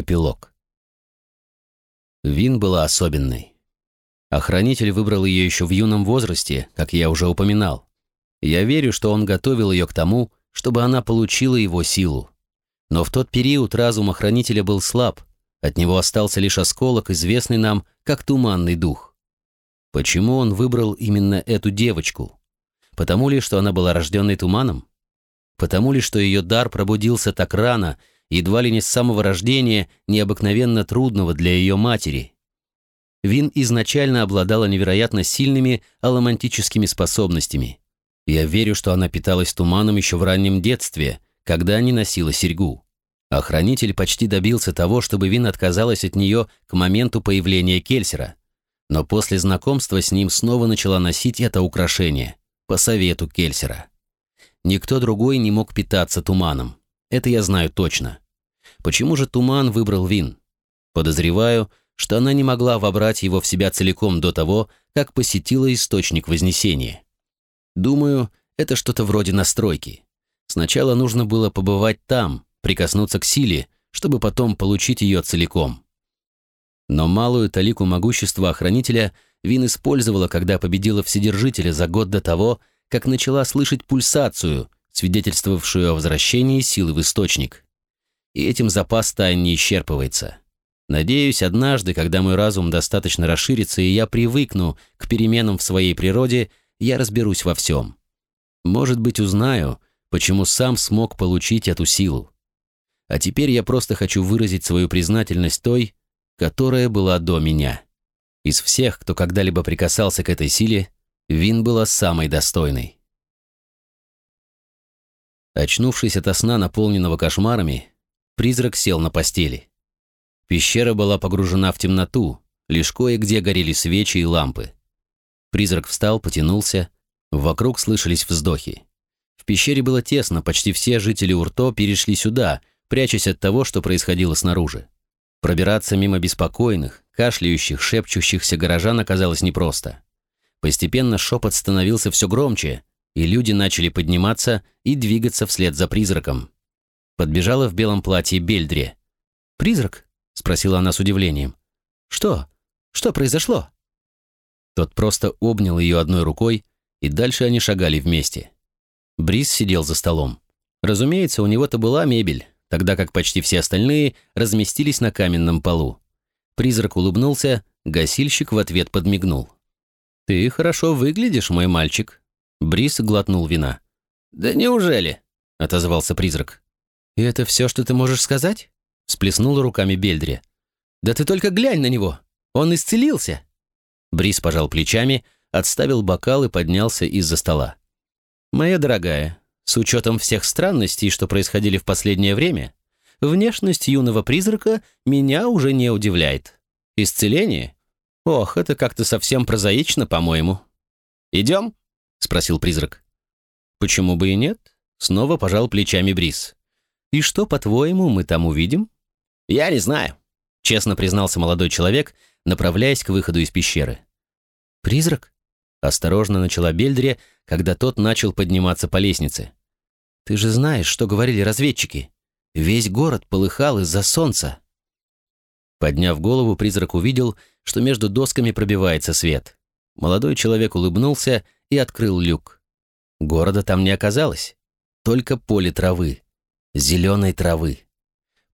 Эпилог. Вин была особенной. Охранитель выбрал ее еще в юном возрасте, как я уже упоминал. Я верю, что он готовил ее к тому, чтобы она получила его силу. Но в тот период разум охранителя был слаб, от него остался лишь осколок, известный нам как туманный дух. Почему он выбрал именно эту девочку? Потому ли, что она была рожденной туманом? Потому ли, что ее дар пробудился так рано – едва ли не с самого рождения, необыкновенно трудного для ее матери. Вин изначально обладала невероятно сильными аломантическими способностями. Я верю, что она питалась туманом еще в раннем детстве, когда не носила серьгу. Охранитель почти добился того, чтобы Вин отказалась от нее к моменту появления Кельсера. Но после знакомства с ним снова начала носить это украшение, по совету Кельсера. Никто другой не мог питаться туманом. Это я знаю точно. Почему же Туман выбрал Вин? Подозреваю, что она не могла вобрать его в себя целиком до того, как посетила источник Вознесения. Думаю, это что-то вроде настройки. Сначала нужно было побывать там, прикоснуться к силе, чтобы потом получить ее целиком. Но малую талику могущества охранителя Вин использовала, когда победила Вседержителя за год до того, как начала слышать пульсацию, свидетельствовавшую о возвращении силы в источник. И этим запас тайн не исчерпывается. Надеюсь, однажды, когда мой разум достаточно расширится и я привыкну к переменам в своей природе, я разберусь во всем. Может быть, узнаю, почему сам смог получить эту силу. А теперь я просто хочу выразить свою признательность той, которая была до меня. Из всех, кто когда-либо прикасался к этой силе, Вин была самой достойной. Очнувшись от сна, наполненного кошмарами, призрак сел на постели. Пещера была погружена в темноту, лишь кое-где горели свечи и лампы. Призрак встал, потянулся, вокруг слышались вздохи. В пещере было тесно, почти все жители Урто перешли сюда, прячась от того, что происходило снаружи. Пробираться мимо беспокойных, кашляющих, шепчущихся горожан оказалось непросто. Постепенно шепот становился все громче, и люди начали подниматься и двигаться вслед за призраком. Подбежала в белом платье Бельдре. «Призрак?» — спросила она с удивлением. «Что? Что произошло?» Тот просто обнял ее одной рукой, и дальше они шагали вместе. Брис сидел за столом. Разумеется, у него-то была мебель, тогда как почти все остальные разместились на каменном полу. Призрак улыбнулся, гасильщик в ответ подмигнул. «Ты хорошо выглядишь, мой мальчик», Брис глотнул вина. «Да неужели?» — отозвался призрак. «И это все, что ты можешь сказать?» — сплеснула руками Бельдри. «Да ты только глянь на него! Он исцелился!» Брис пожал плечами, отставил бокал и поднялся из-за стола. «Моя дорогая, с учетом всех странностей, что происходили в последнее время, внешность юного призрака меня уже не удивляет. Исцеление? Ох, это как-то совсем прозаично, по-моему. Идем?» — спросил призрак. «Почему бы и нет?» — снова пожал плечами Брис. «И что, по-твоему, мы там увидим?» «Я не знаю», — честно признался молодой человек, направляясь к выходу из пещеры. «Призрак?» — осторожно начала Бельдре, когда тот начал подниматься по лестнице. «Ты же знаешь, что говорили разведчики. Весь город полыхал из-за солнца». Подняв голову, призрак увидел, что между досками пробивается свет. Молодой человек улыбнулся и открыл люк. Города там не оказалось, только поле травы, зеленой травы.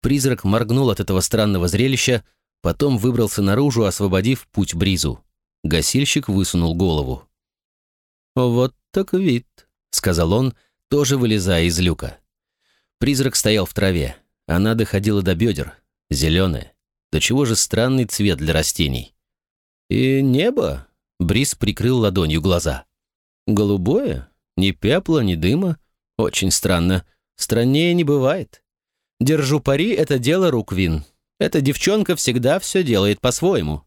Призрак моргнул от этого странного зрелища, потом выбрался наружу, освободив путь Бризу. Гасильщик высунул голову. «Вот так вид», — сказал он, тоже вылезая из люка. Призрак стоял в траве. Она доходила до бедер, зеленая. До чего же странный цвет для растений. «И небо?» — Бриз прикрыл ладонью глаза. Голубое? Ни пепла, ни дыма? Очень странно. Страннее не бывает. Держу пари, это дело рук Вин. Эта девчонка всегда все делает по-своему.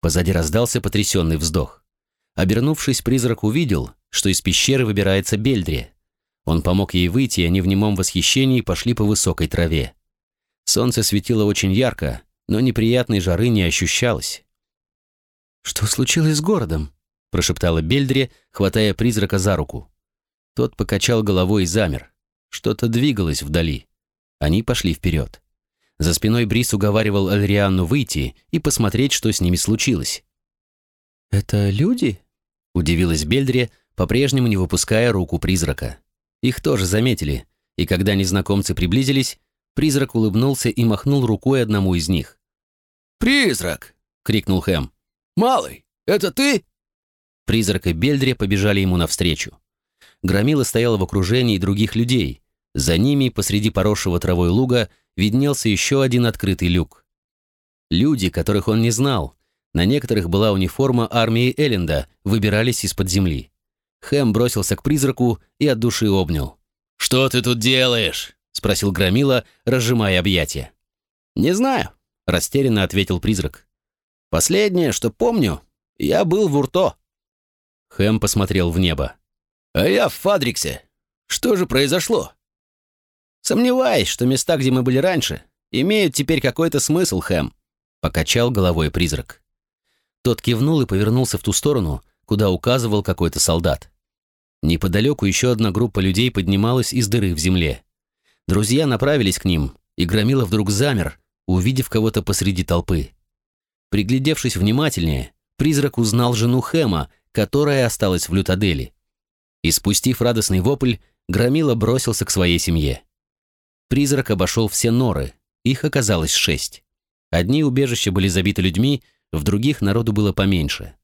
Позади раздался потрясенный вздох. Обернувшись, призрак увидел, что из пещеры выбирается Бельдри. Он помог ей выйти, и они в немом восхищении пошли по высокой траве. Солнце светило очень ярко, но неприятной жары не ощущалось. «Что случилось с городом?» Прошептала Бельдри, хватая призрака за руку. Тот покачал головой и замер. Что-то двигалось вдали. Они пошли вперед. За спиной Брис уговаривал Альрианну выйти и посмотреть, что с ними случилось. «Это люди?» — удивилась Бельдре, по-прежнему не выпуская руку призрака. Их тоже заметили, и когда незнакомцы приблизились, призрак улыбнулся и махнул рукой одному из них. «Призрак!» — крикнул Хэм. «Малый, это ты?» Призрак и Бельдре побежали ему навстречу. Громила стояла в окружении других людей. За ними, посреди поросшего травой луга, виднелся еще один открытый люк. Люди, которых он не знал, на некоторых была униформа армии Элленда, выбирались из-под земли. Хэм бросился к призраку и от души обнял. «Что ты тут делаешь?» — спросил Громила, разжимая объятия. «Не знаю», — растерянно ответил призрак. «Последнее, что помню, я был в Урто». Хэм посмотрел в небо. «А я в Фадриксе. Что же произошло?» «Сомневаюсь, что места, где мы были раньше, имеют теперь какой-то смысл, Хэм», — покачал головой призрак. Тот кивнул и повернулся в ту сторону, куда указывал какой-то солдат. Неподалеку еще одна группа людей поднималась из дыры в земле. Друзья направились к ним, и Громила вдруг замер, увидев кого-то посреди толпы. Приглядевшись внимательнее, призрак узнал жену Хэма, которая осталась в Лютадели. И спустив радостный вопль, Громила бросился к своей семье. Призрак обошел все норы, их оказалось шесть. Одни убежища были забиты людьми, в других народу было поменьше.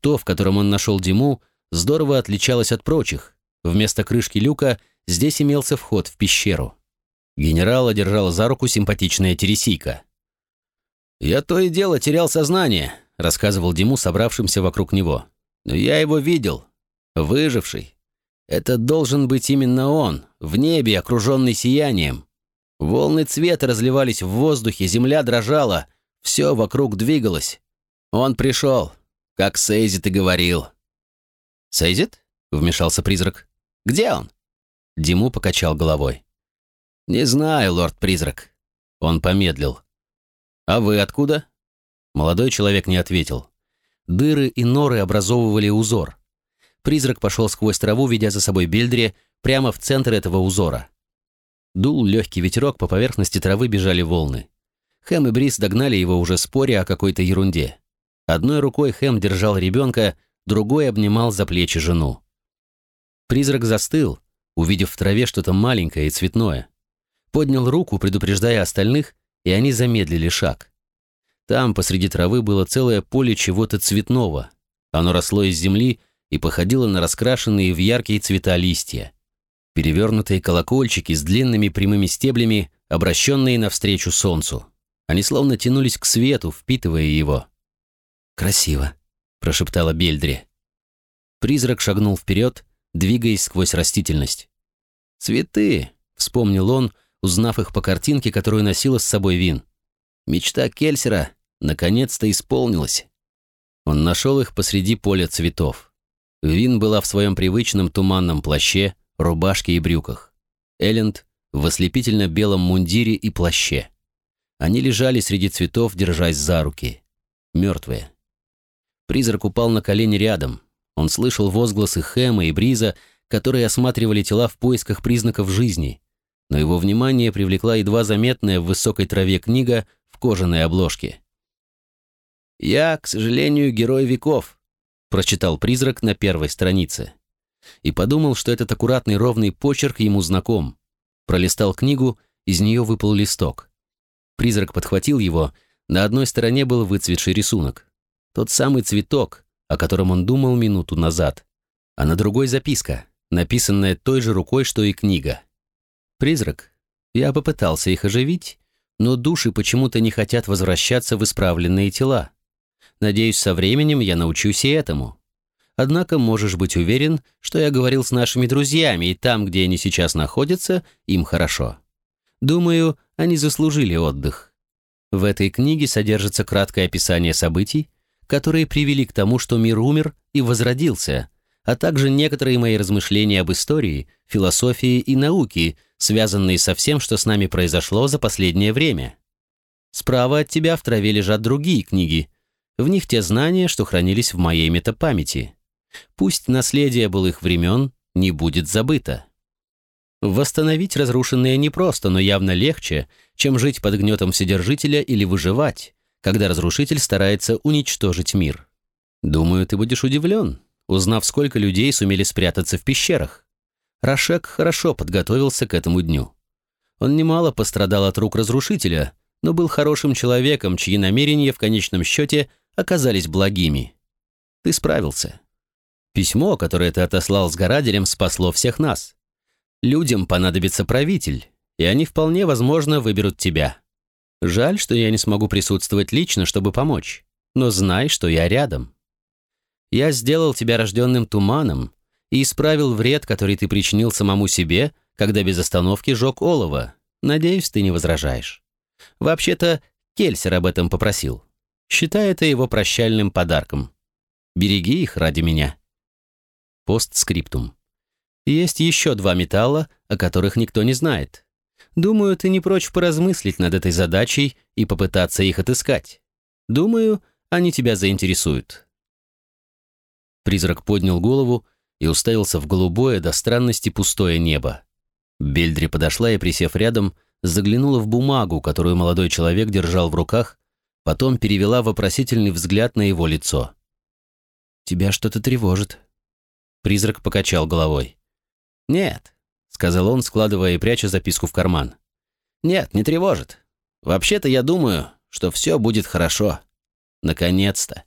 То, в котором он нашел Диму, здорово отличалось от прочих. Вместо крышки люка здесь имелся вход в пещеру. Генерал одержал за руку симпатичная Тересийка. «Я то и дело терял сознание», — рассказывал Диму собравшимся вокруг него. «Но я его видел. Выживший. Это должен быть именно он, в небе, окруженный сиянием. Волны цвета разливались в воздухе, земля дрожала, все вокруг двигалось. Он пришел, как Сейзит и говорил. «Сейзит?» — вмешался призрак. «Где он?» Диму покачал головой. «Не знаю, лорд-призрак». Он помедлил. «А вы откуда?» Молодой человек не ответил. Дыры и норы образовывали узор. Призрак пошел сквозь траву, ведя за собой Бельдре, прямо в центр этого узора. Дул легкий ветерок, по поверхности травы бежали волны. Хэм и Брис догнали его уже споря о какой-то ерунде. Одной рукой Хэм держал ребенка, другой обнимал за плечи жену. Призрак застыл, увидев в траве что-то маленькое и цветное. Поднял руку, предупреждая остальных, и они замедлили шаг. Там посреди травы было целое поле чего-то цветного. Оно росло из земли и походило на раскрашенные в яркие цвета листья перевернутые колокольчики с длинными прямыми стеблями, обращенные навстречу солнцу. Они словно тянулись к свету, впитывая его. «Красиво», — прошептала Бельдри. Призрак шагнул вперед, двигаясь сквозь растительность. «Цветы», — вспомнил он, узнав их по картинке, которую носила с собой Вин. «Мечта Кельсера наконец-то исполнилась». Он нашел их посреди поля цветов. Вин была в своем привычном туманном плаще, рубашке и брюках. Элленд в ослепительно-белом мундире и плаще. Они лежали среди цветов, держась за руки. Мертвые. Призрак упал на колени рядом. Он слышал возгласы Хэма и Бриза, которые осматривали тела в поисках признаков жизни. Но его внимание привлекла едва заметная в высокой траве книга в кожаной обложке. «Я, к сожалению, герой веков», — прочитал призрак на первой странице и подумал, что этот аккуратный ровный почерк ему знаком. Пролистал книгу, из нее выпал листок. Призрак подхватил его, на одной стороне был выцветший рисунок. Тот самый цветок, о котором он думал минуту назад. А на другой записка, написанная той же рукой, что и книга. «Призрак, я попытался их оживить, но души почему-то не хотят возвращаться в исправленные тела. Надеюсь, со временем я научусь и этому. Однако можешь быть уверен, что я говорил с нашими друзьями, и там, где они сейчас находятся, им хорошо. Думаю, они заслужили отдых. В этой книге содержится краткое описание событий, которые привели к тому, что мир умер и возродился, а также некоторые мои размышления об истории, философии и науке, связанные со всем, что с нами произошло за последнее время. Справа от тебя в траве лежат другие книги. В них те знания, что хранились в моей метапамяти. Пусть наследие былых времен не будет забыто. Восстановить разрушенное непросто, но явно легче, чем жить под гнетом Вседержителя или выживать, когда разрушитель старается уничтожить мир. Думаю, ты будешь удивлен, узнав, сколько людей сумели спрятаться в пещерах. Рашек хорошо подготовился к этому дню. Он немало пострадал от рук разрушителя, но был хорошим человеком, чьи намерения в конечном счете оказались благими. Ты справился. Письмо, которое ты отослал с Гораделем, спасло всех нас. Людям понадобится правитель, и они вполне возможно выберут тебя. Жаль, что я не смогу присутствовать лично, чтобы помочь, но знай, что я рядом. Я сделал тебя рожденным туманом и исправил вред, который ты причинил самому себе, когда без остановки жег олово. Надеюсь, ты не возражаешь. Вообще-то, Кельсер об этом попросил. Считай это его прощальным подарком. Береги их ради меня. Постскриптум. Есть еще два металла, о которых никто не знает. Думаю, ты не прочь поразмыслить над этой задачей и попытаться их отыскать. Думаю, они тебя заинтересуют. Призрак поднял голову и уставился в голубое до странности пустое небо. Бельдри подошла и, присев рядом, заглянула в бумагу, которую молодой человек держал в руках, потом перевела вопросительный взгляд на его лицо. «Тебя что-то тревожит?» Призрак покачал головой. «Нет», — сказал он, складывая и пряча записку в карман. «Нет, не тревожит. Вообще-то я думаю, что все будет хорошо. Наконец-то».